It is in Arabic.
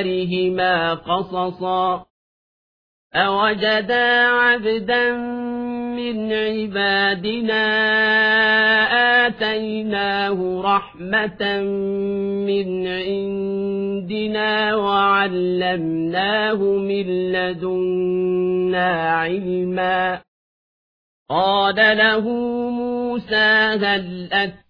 آثارهما قصصا أوجدا عبدا من عبادنا آتيناه رحمة من عندنا وعلمناه من لدنا علما قال له موسى هل أتى